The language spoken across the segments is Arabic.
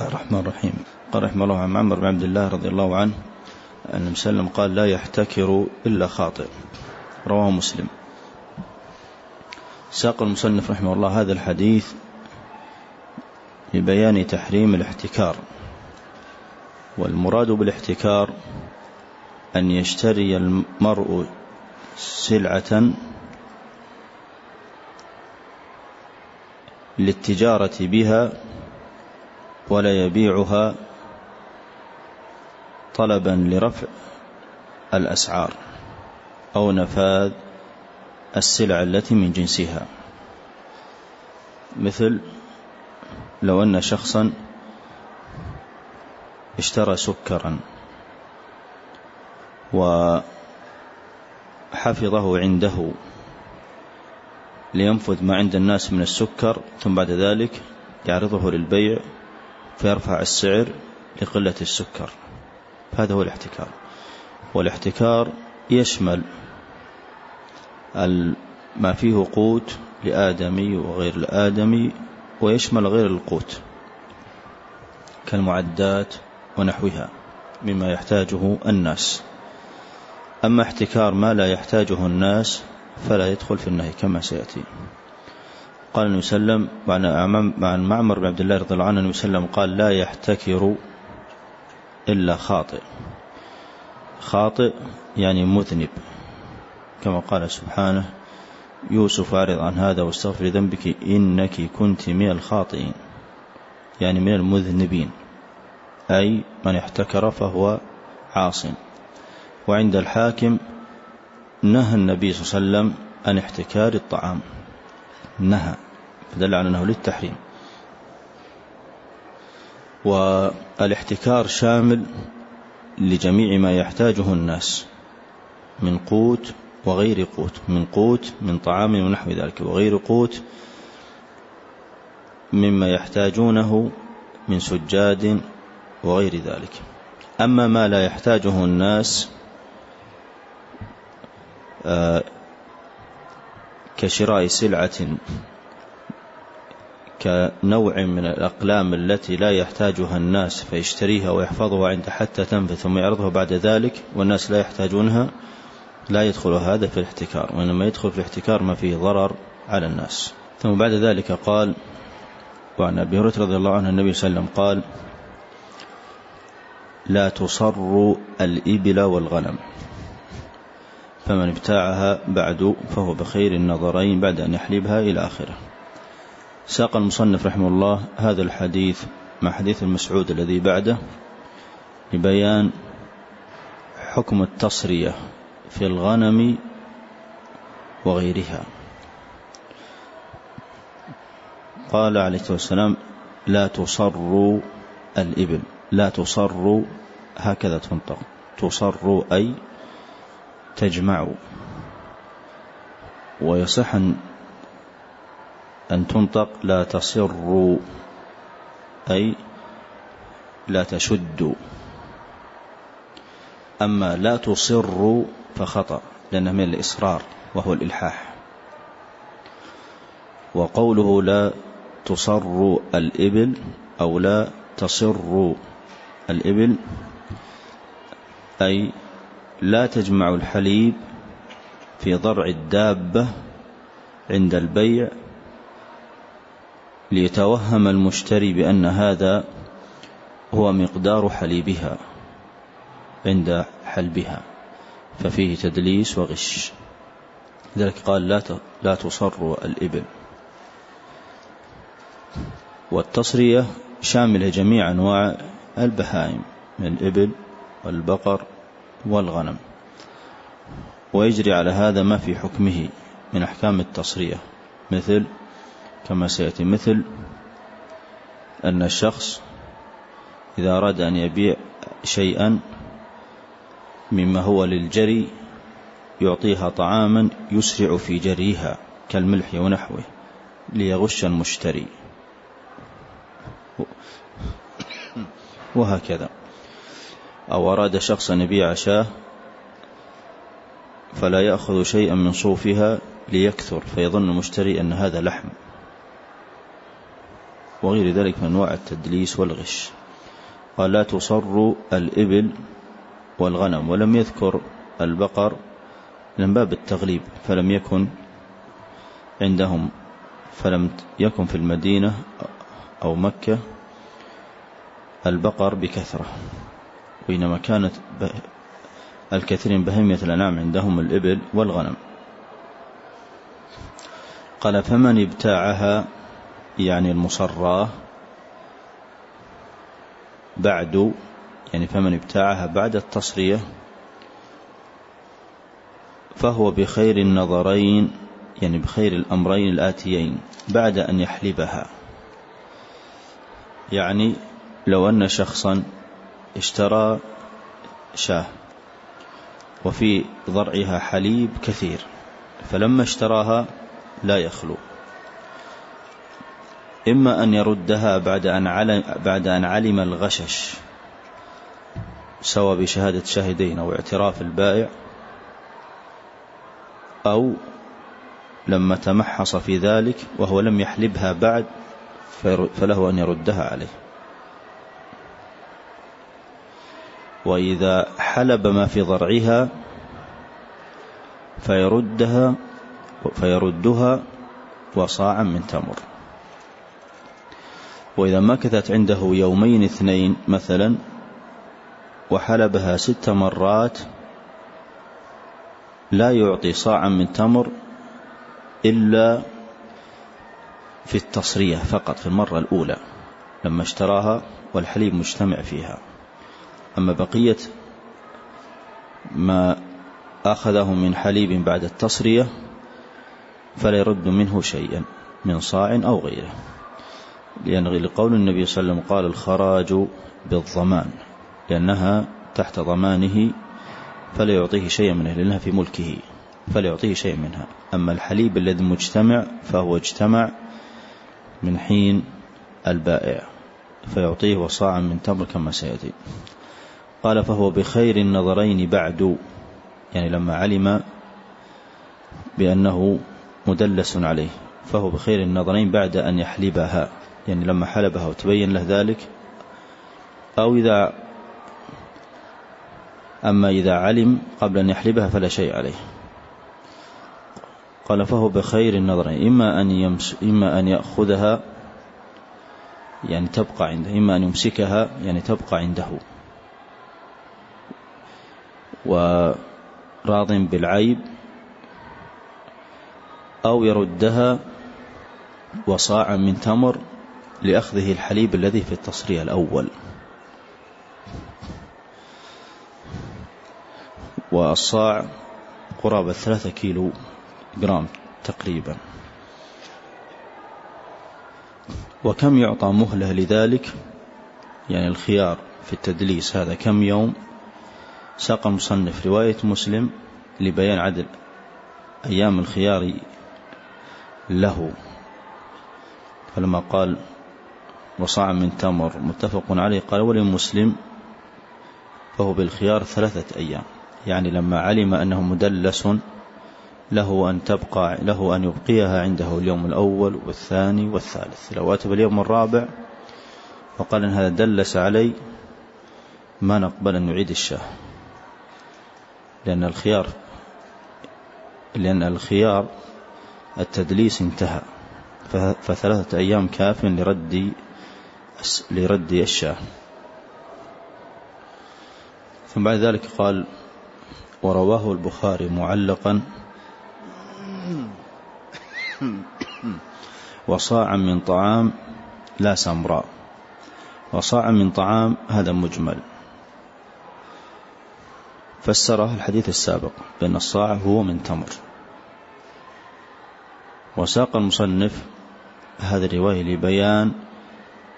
الرحمن الرحيم. قال رحمه الله عن عمر بن عبد الله رضي الله عنه أن مسلم قال لا يحتكر إلا خاطئ. رواه مسلم. ساق المصنف رحمه الله هذا الحديث لبيان تحريم الاحتكار. والمراد بالاحتكار أن يشتري المرء سلعة للتجارة بها ولا يبيعها طلبا لرفع الأسعار أو نفاذ السلع التي من جنسها. مثل لو أن شخصا اشترى سكرا وحفظه عنده لينفذ ما عند الناس من السكر ثم بعد ذلك يعرضه للبيع فيرفع السعر لقلة السكر. هذا هو الاحتكار. والاحتكار يشمل ما فيه قوت لآدمي وغير الآدمي ويشمل غير القوت كالمعدات ونحوها مما يحتاجه الناس. أما احتكار ما لا يحتاجه الناس فلا يدخل في النهي كما سيأتي. قال النبي صلى الله عليه وسلم عن معمر بن عبد الله رضي الله عنه النبي صلى الله عليه وسلم قال لا يحتكر إلا خاطئ. خاطئ يعني مذنب كما قال سبحانه يوسف أعرض عن هذا واستغفر ذنبك إنك كنت من الخاطئين. يعني من المذنبين أي من احتكر فهو عاص. وعند الحاكم نهى النبي صلى الله عليه وسلم عن احتكار الطعام. نهى فدل على أنه للتحريم. والاحتكار شامل لجميع ما يحتاجه الناس من قوت وغير قوت من قوت من طعام ونحو ذلك وغير قوت مما يحتاجونه من سجاد وغير ذلك. أما ما لا يحتاجه الناس آه، كشراء سلعة كنوع من الأقلام التي لا يحتاجها الناس فيشتريها ويحفظها عند حتى تنفذ ثم يعرضها بعد ذلك والناس لا يحتاجونها لا يدخل هذا في الاحتكار وإنما يدخل في الاحتكار ما فيه ضرر على الناس. ثم بعد ذلك قال وعن أبي هريرة رضي الله عنه النبي صلى الله عليه وسلم قال لا تصر الإبل والغنم. فمن ابتاعها بعد فهو بخير النظرين بعد أن يحلبها إلى آخره. ساق المصنف رحمه الله هذا الحديث مع حديث المسعود الذي بعده لبيان حكم التصرية في الغنم وغيرها. قال عليه الصلاة والسلام لا تصروا الإبل لا تصروا هكذا تنطق تصروا أي تجمعوا ويصح أن تنطق لا تصروا أي لا تشدوا أما لا تصروا فخطأ لأنه من الإصرار وهو الإلحاح. وقوله لا تصر الإبل أو لا تصر الإبل أي لا تجمع الحليب في ضرع الدابة عند البيع ليتوهم المشتري بأن هذا هو مقدار حليبها عند حلبها ففيه تدليس وغش. لذلك قال لا لا تصر الإبل. والتصرية شاملة جميع أنواع البهائم من الإبل والبقر والغنم. ويجري على هذا ما في حكمه من أحكام التصرية مثل كما سيأتي مثل أن الشخص إذا أراد أن يبيع شيئا مما هو للجري يعطيها طعاما يسرع في جريها كالملح ونحوه ليغش المشتري. وهكذا. أو أراد شخص أن يبيع شاه فلا يأخذ شيئا من صوفها ليكثر فيظن المشتري أن هذا لحم. وغير ذلك من أنواع التدليس والغش. قال لا تصر الإبل والغنم. ولم يذكر البقر من باب التغليب فلم يكن عندهم فلم يكن في المدينة أو مكة البقر بكثرة. وإنما كانت الكثير من بهيمة الأنعام عندهم الإبل والغنم. قال فمن ابتاعها يعني المصراه بعد يعني فمن ابتاعها بعد التصرية فهو بخير النظرين يعني بخير الأمرين الآتيين بعد أن يحلبها يعني لو أن شخصا اشترى شاة وفي ضرعها حليب كثير فلما اشتراها لا يخلو. إما أن يردها بعد أن علم, بعد أن علم الغشش سواء بشهادة شاهدين أو اعتراف البائع أو لما تمحص في ذلك وهو لم يحلبها بعد فله أن يردها عليه. وإذا حلب ما في ضرعها فيردها فيردها وصاعا من تمر. وإذا مكثت عنده يومين اثنين مثلا وحلبها ست مرات لا يعطي صاعا من تمر إلا في التصرية فقط في المرة الأولى لما اشتراها والحليب مجتمع فيها. أما بقية ما أخذه من حليب بعد التصرية فلا يرد منه شيئا من صاع أو غيره. لأن لقول النبي صلى الله عليه وسلم قال الخراج بالضمان لأنها تحت ضمانه فلا يعطيه شيئا منها لأنها في ملكه فلا يعطيه شيئا منها. أما الحليب الذي مجتمع فهو اجتمع من حين البائع فيعطيه وصاعا من تمر كما سيأتي. قال فهو بخير النظرين بعد. يعني لما علم بأنه مدلس عليه فهو بخير النظرين بعد أن يحلبها. يعني لما حلبها وتبين له ذلك أو إذا أما إذا علم قبل أن يحلبها فلا شيء عليه. قال فهو بخير النظرين إما أن, يمس إما أن يأخذها يعني تبقى عنده إما أن يمسكها يعني تبقى عنده. وراض بالعيب أو يردها وصاعا من تمر لأخذه الحليب الذي في التصرية الأول. والصاع قرابة ثلاثة كيلو جرام تقريبا. وكم يعطى مهلة لذلك؟ يعني الخيار في التدليس هذا كم يوم؟ ساق المصنف رواية مسلم لبيان عدد أيام الخيار له. فلما قال وصاع من تمر متفق عليه قال ولمسلم فهو بالخيار ثلاثة أيام. يعني لما علم أنه مدلس له أن تبقى له أن يبقيها عنده اليوم الأول والثاني والثالث. لو أتى باليوم الرابع وقال إن هذا دلس علي ما نقبل أن نعيد الشاه. لأن الخيار لأن الخيار التدليس انتهى. فثلاثة أيام كاف لرد لرد الشاة. ثم بعد ذلك قال ورواه البخاري معلقا وصاعا من طعام لا سمراء. وصاعا من طعام هذا مجمل. فسره الحديث السابق بأن الصاع هو من تمر. وساق المصنف هذه الرواية لبيان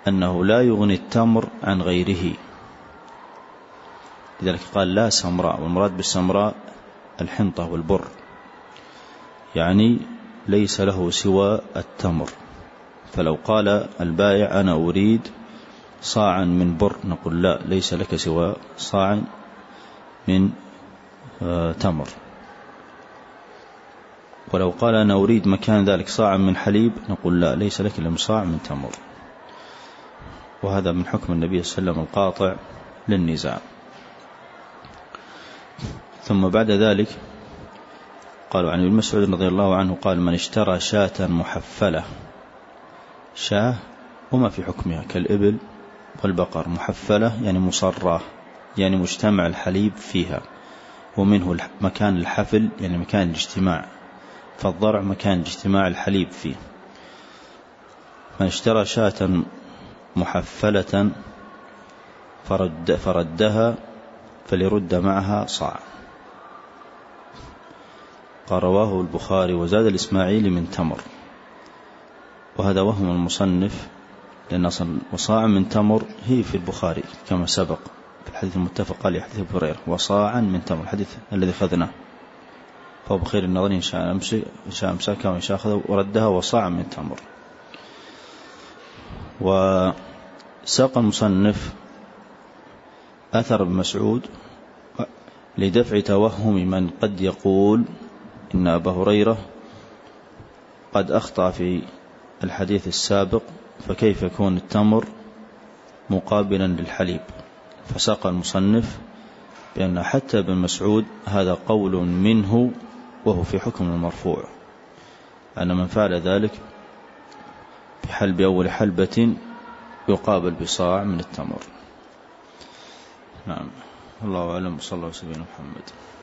أنه لا يغني التمر عن غيره. لذلك قال لا سمراء والمراد بالسمراء الحنطة والبر. يعني ليس له سوى التمر. فلو قال البائع أنا أريد صاعا من بر نقول لا ليس لك سوى صاع من آه، تمر. ولو قال أنا أريد مكان ذلك صاعا من حليب نقول لا ليس لك إلا صاع من تمر. وهذا من حكم النبي صلى الله عليه وسلم القاطع للنزاع. ثم بعد ذلك قالوا عن ابن مسعود رضي الله عنه قال من اشترى شاة محفلة شاة وما في حكمها كالإبل والبقر محفلة يعني مصراه يعني مجتمع الحليب فيها ومنه مكان الحفل يعني مكان الاجتماع فالضرع مكان اجتماع الحليب فيه. من اشترى شاة محفلة فرد فردها فليرد معها صاع. قال رواه البخاري وزاد الإسماعيلي من تمر. وهذا وهم المصنف لأن أصلا وصاع من تمر هي في البخاري كما سبق. الحديث المتفق عليه حديث أبي هريرة وصاعا من تمر الحديث الذي أخذناه. فهو بخير النظر إن شاء أمسك إن شاء أمسكها وإن شاء أخذه وردها وصاعا من تمر. وساق المصنف أثر ابن مسعود لدفع توهم من قد يقول إن أبا هريرة قد أخطأ في الحديث السابق فكيف يكون التمر مقابلا للحليب؟ فساق المصنف بأن حتى ابن مسعود هذا قول منه وهو في حكم المرفوع. أن من فعل ذلك بحلب أول حلبة يقابل بصاع من التمر. نعم. الله أعلم. صلى الله عليه وسلم محمد.